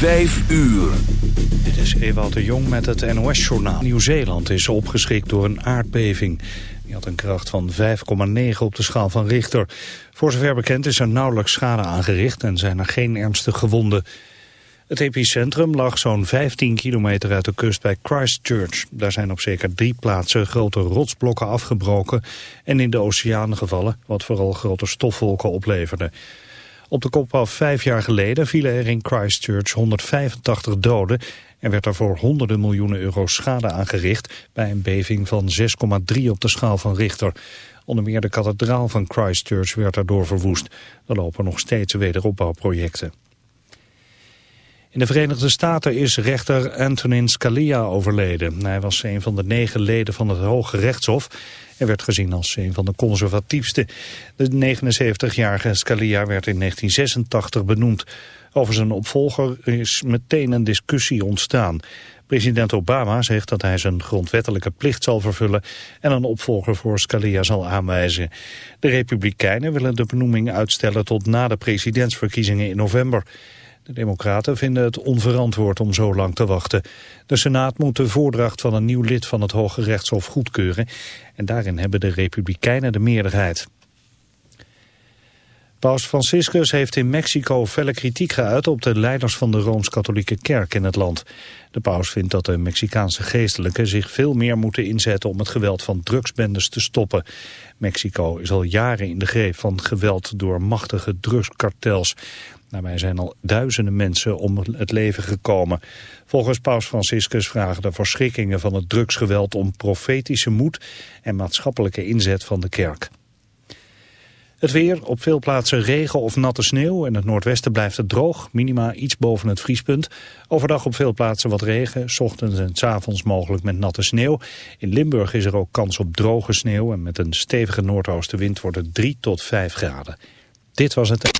Vijf uur. Dit is Ewout de Jong met het NOS-journaal. Nieuw-Zeeland is opgeschrikt door een aardbeving. Die had een kracht van 5,9 op de schaal van Richter. Voor zover bekend is er nauwelijks schade aangericht en zijn er geen ernstige gewonden. Het epicentrum lag zo'n 15 kilometer uit de kust bij Christchurch. Daar zijn op zeker drie plaatsen grote rotsblokken afgebroken en in de oceaan gevallen, wat vooral grote stofwolken opleverde. Op de kop af vijf jaar geleden vielen er in Christchurch 185 doden en werd er voor honderden miljoenen euro schade aangericht bij een beving van 6,3 op de schaal van Richter. Onder meer de kathedraal van Christchurch werd daardoor verwoest. Er lopen nog steeds wederopbouwprojecten. In de Verenigde Staten is rechter Antonin Scalia overleden. Hij was een van de negen leden van het Hoge Rechtshof en werd gezien als een van de conservatiefste. De 79-jarige Scalia werd in 1986 benoemd. Over zijn opvolger is meteen een discussie ontstaan. President Obama zegt dat hij zijn grondwettelijke plicht zal vervullen en een opvolger voor Scalia zal aanwijzen. De Republikeinen willen de benoeming uitstellen tot na de presidentsverkiezingen in november. De democraten vinden het onverantwoord om zo lang te wachten. De Senaat moet de voordracht van een nieuw lid van het Hoge Rechtshof goedkeuren. En daarin hebben de Republikeinen de meerderheid. Paus Franciscus heeft in Mexico felle kritiek geuit op de leiders van de Rooms-Katholieke Kerk in het land. De paus vindt dat de Mexicaanse geestelijken zich veel meer moeten inzetten om het geweld van drugsbendes te stoppen. Mexico is al jaren in de greep van geweld door machtige drugskartels. Daarbij zijn al duizenden mensen om het leven gekomen. Volgens paus Franciscus vragen de verschrikkingen van het drugsgeweld om profetische moed en maatschappelijke inzet van de kerk. Het weer, op veel plaatsen regen of natte sneeuw. In het noordwesten blijft het droog, minima iets boven het vriespunt. Overdag op veel plaatsen wat regen, ochtends en s avonds mogelijk met natte sneeuw. In Limburg is er ook kans op droge sneeuw en met een stevige noordoostenwind wordt het 3 tot 5 graden. Dit was het.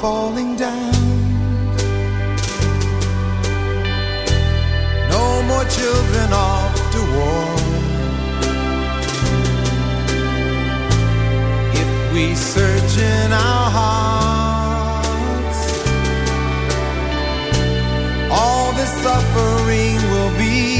falling down. No more children off to war. If we search in our hearts, all the suffering will be.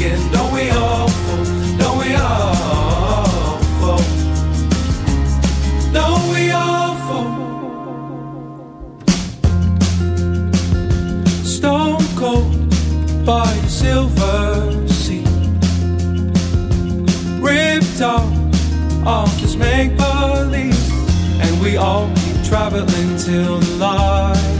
Don't. Don't we all fall? Don't we all fall? Don't we all fall? Stone cold by the silver sea. Ripped off off this make believe. And we all keep traveling till the in.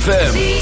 ZFM.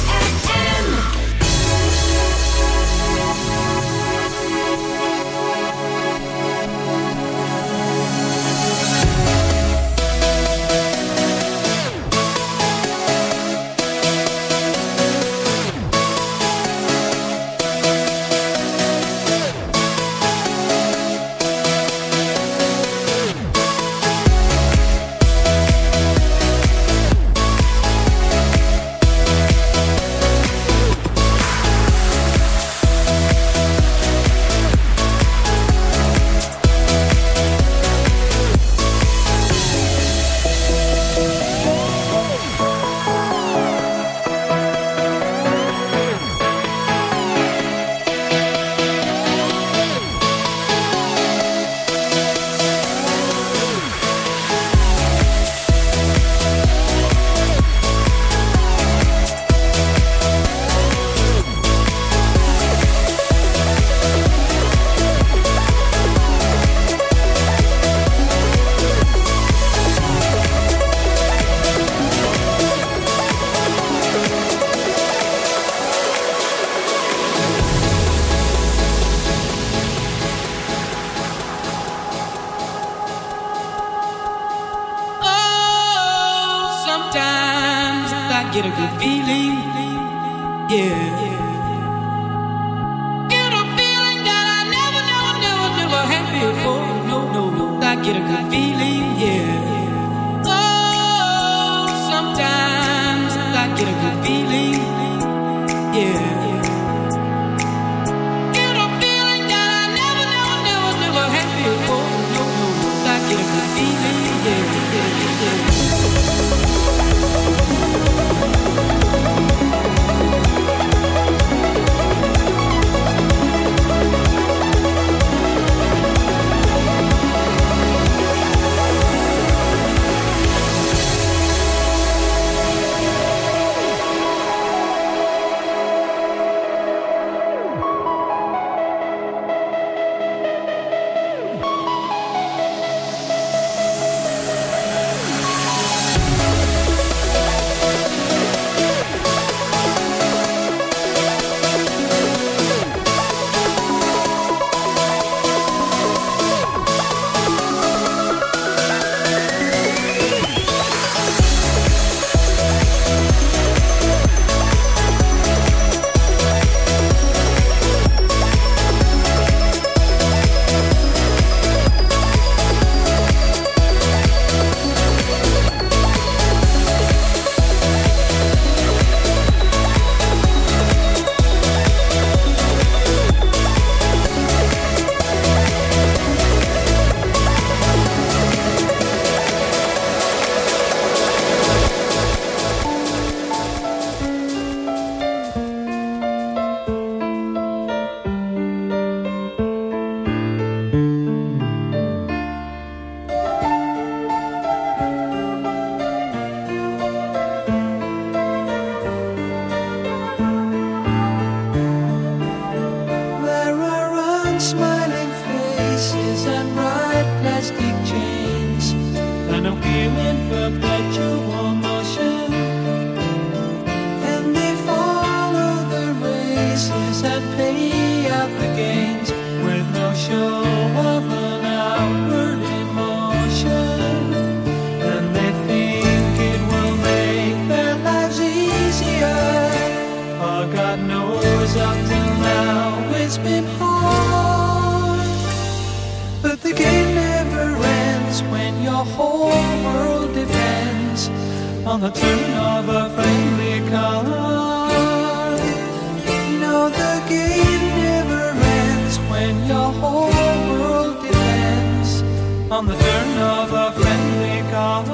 on the turn of a friendly car.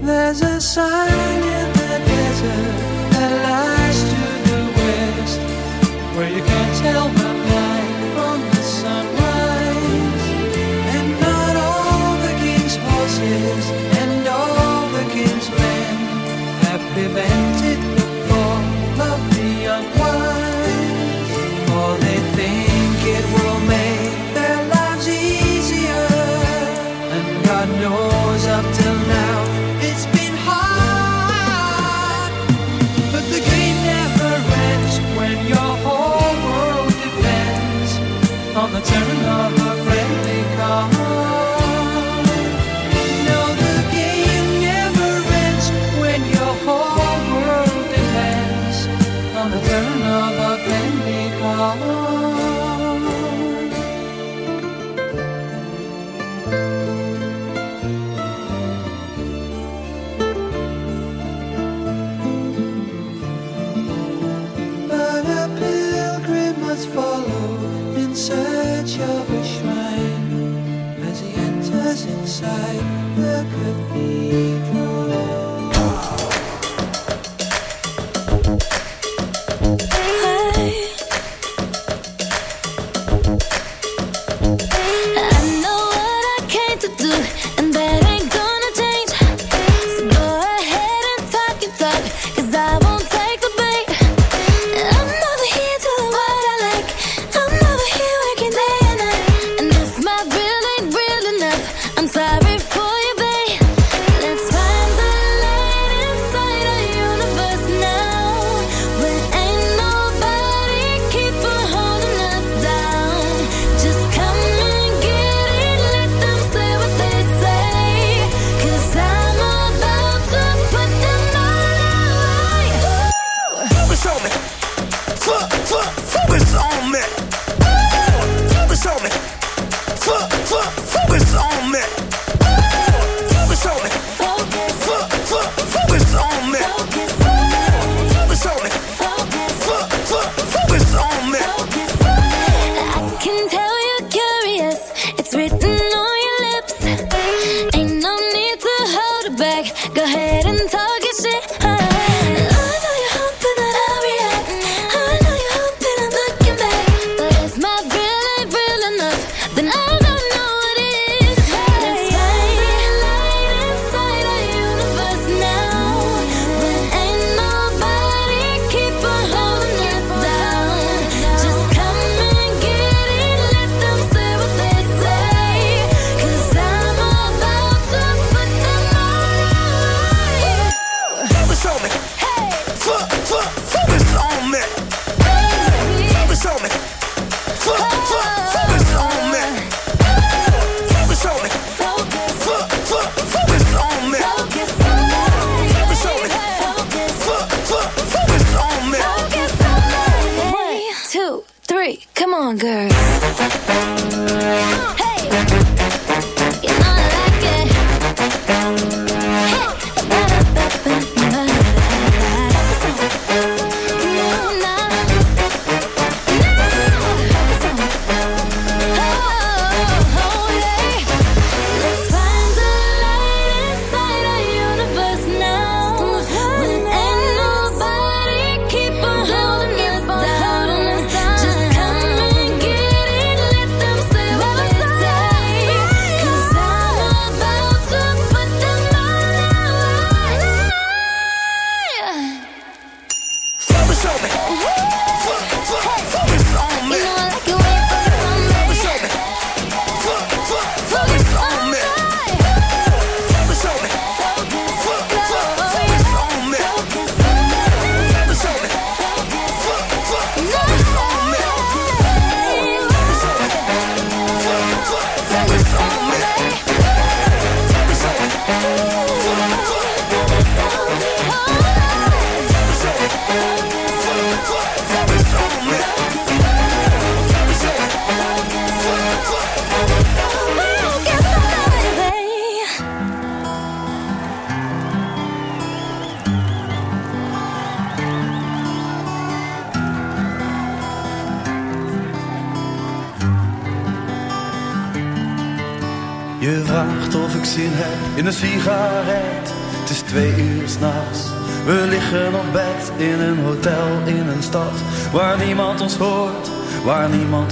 There's a sign in the desert that lies to the west, where you can't tell.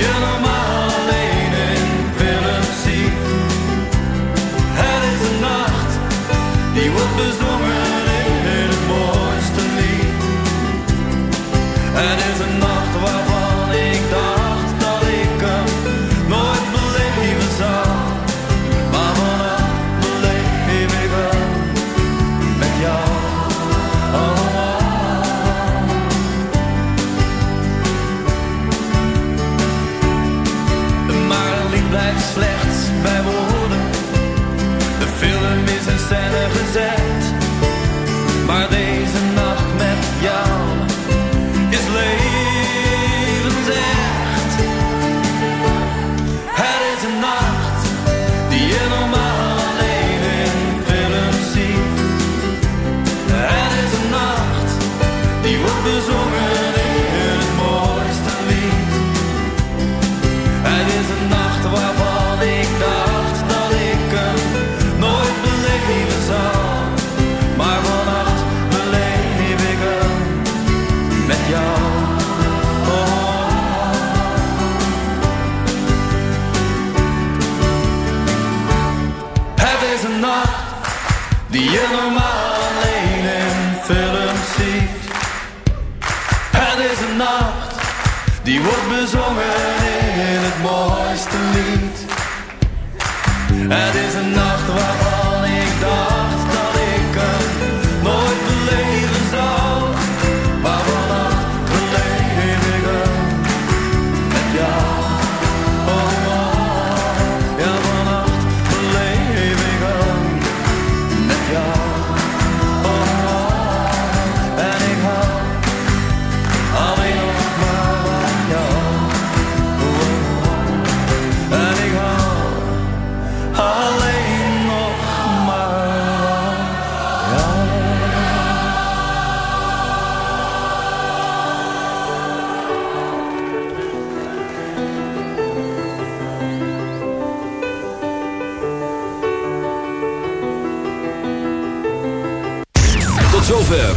Jullie maar alleen in Venezuela. Het is een nacht die wordt bezocht. And